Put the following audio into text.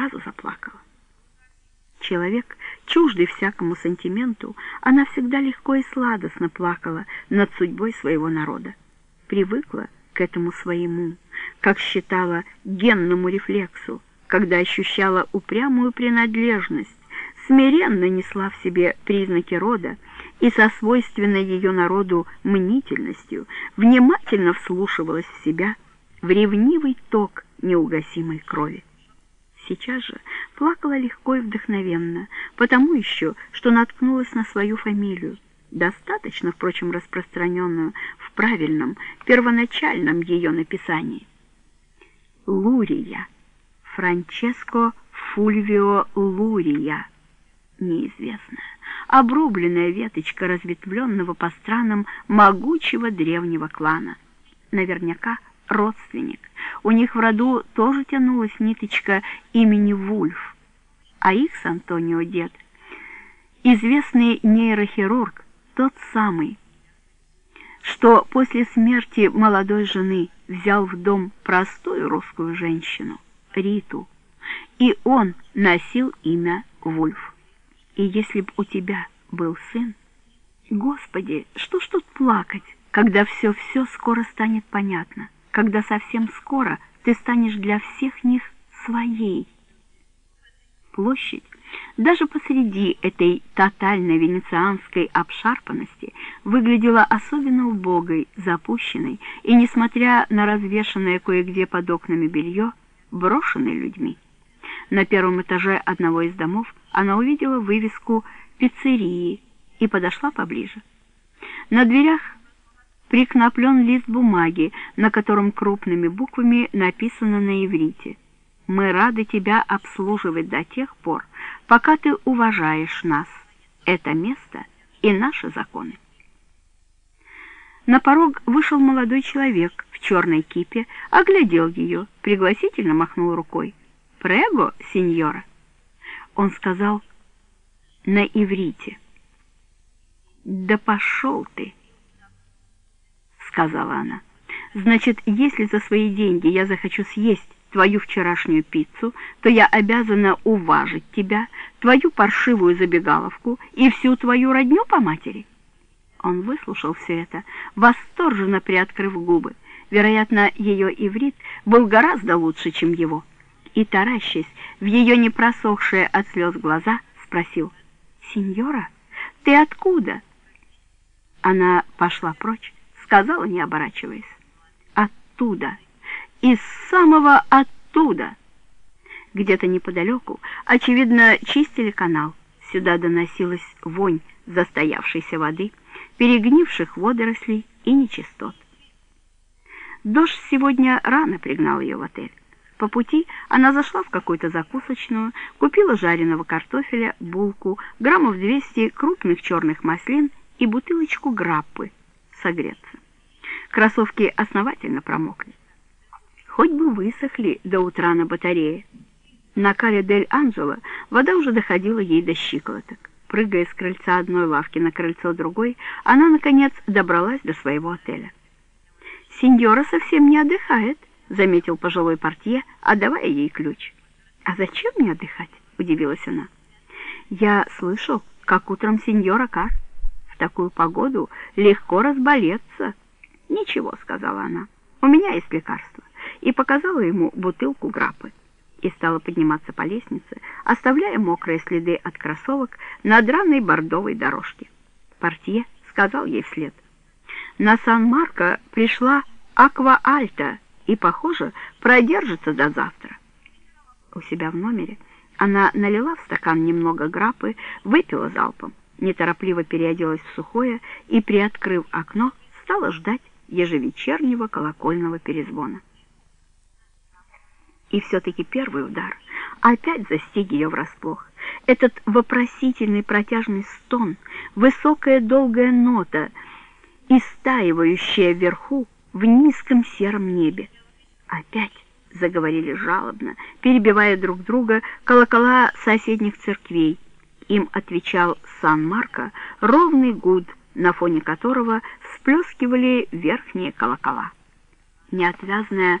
сразу заплакала. Человек, чуждый всякому сантименту, она всегда легко и сладостно плакала над судьбой своего народа. Привыкла к этому своему, как считала, генному рефлексу, когда ощущала упрямую принадлежность, смиренно несла в себе признаки рода и со свойственной ее народу мнительностью внимательно вслушивалась в себя, в ревнивый ток неугасимой крови. Сейчас же плакала легко и вдохновенно, потому еще, что наткнулась на свою фамилию, достаточно, впрочем, распространенную в правильном, первоначальном ее написании. Лурия, Франческо Фульвио Лурия, неизвестная, обрубленная веточка разветвленного по странам могучего древнего клана. Наверняка родственник. У них в роду тоже тянулась ниточка имени Вульф, а их с Антонио дед, известный нейрохирург, тот самый, что после смерти молодой жены взял в дом простую русскую женщину, Риту, и он носил имя Вульф. И если б у тебя был сын, Господи, что ж тут плакать, когда все-все скоро станет понятно, когда совсем скоро ты станешь для всех них своей. Площадь даже посреди этой тотальной венецианской обшарпанности выглядела особенно убогой, запущенной и, несмотря на развешанное кое-где под окнами белье, брошенной людьми. На первом этаже одного из домов она увидела вывеску «Пиццерии» и подошла поближе. На дверях прикноплен лист бумаги, на котором крупными буквами написано на иврите «Мы рады тебя обслуживать до тех пор, пока ты уважаешь нас, это место и наши законы». На порог вышел молодой человек в черной кипе, оглядел ее, пригласительно махнул рукой. «Прего, сеньора!» Он сказал на иврите. «Да пошел ты!» Сказала она. «Значит, если за свои деньги я захочу съесть твою вчерашнюю пиццу, то я обязана уважить тебя, твою паршивую забегаловку и всю твою родню по матери». Он выслушал все это, восторженно приоткрыв губы. Вероятно, ее иврит был гораздо лучше, чем его. И, таращась в ее непросохшие от слез глаза, спросил, «Сеньора, ты откуда?» Она пошла прочь, сказала, не оборачиваясь. «Оттуда, из самого оттуда!» Где-то неподалеку, очевидно, чистили канал. Сюда доносилась вонь застоявшейся воды, перегнивших водорослей и нечистот. Дождь сегодня рано пригнал ее в отель. По пути она зашла в какую-то закусочную, купила жареного картофеля, булку, граммов 200 крупных черных маслин и бутылочку граппы согреться. Кроссовки основательно промокли. Хоть бы высохли до утра на батарее. На Кале дель Анджело вода уже доходила ей до щиколоток. Прыгая с крыльца одной лавки на крыльцо другой, она, наконец, добралась до своего отеля. «Сеньора совсем не отдыхает», — заметил пожилой портье, отдавая ей ключ. «А зачем мне отдыхать?» — удивилась она. «Я слышал, как утром сеньора Кар такую погоду легко разболеться. «Ничего», — сказала она, — «у меня есть лекарство», и показала ему бутылку граппы и стала подниматься по лестнице, оставляя мокрые следы от кроссовок на драной бордовой дорожке. Портье сказал ей вслед. На Сан-Марко пришла Аква-Альта и, похоже, продержится до завтра. У себя в номере она налила в стакан немного граппы, выпила залпом неторопливо переоделась в сухое и, приоткрыв окно, стала ждать ежевечернего колокольного перезвона. И все-таки первый удар опять застиг ее врасплох. Этот вопросительный протяжный стон, высокая долгая нота, истаивающая вверху в низком сером небе. Опять заговорили жалобно, перебивая друг друга колокола соседних церквей, им отвечал Сан-Марко ровный гуд, на фоне которого всплескивали верхние колокола. Неотвязная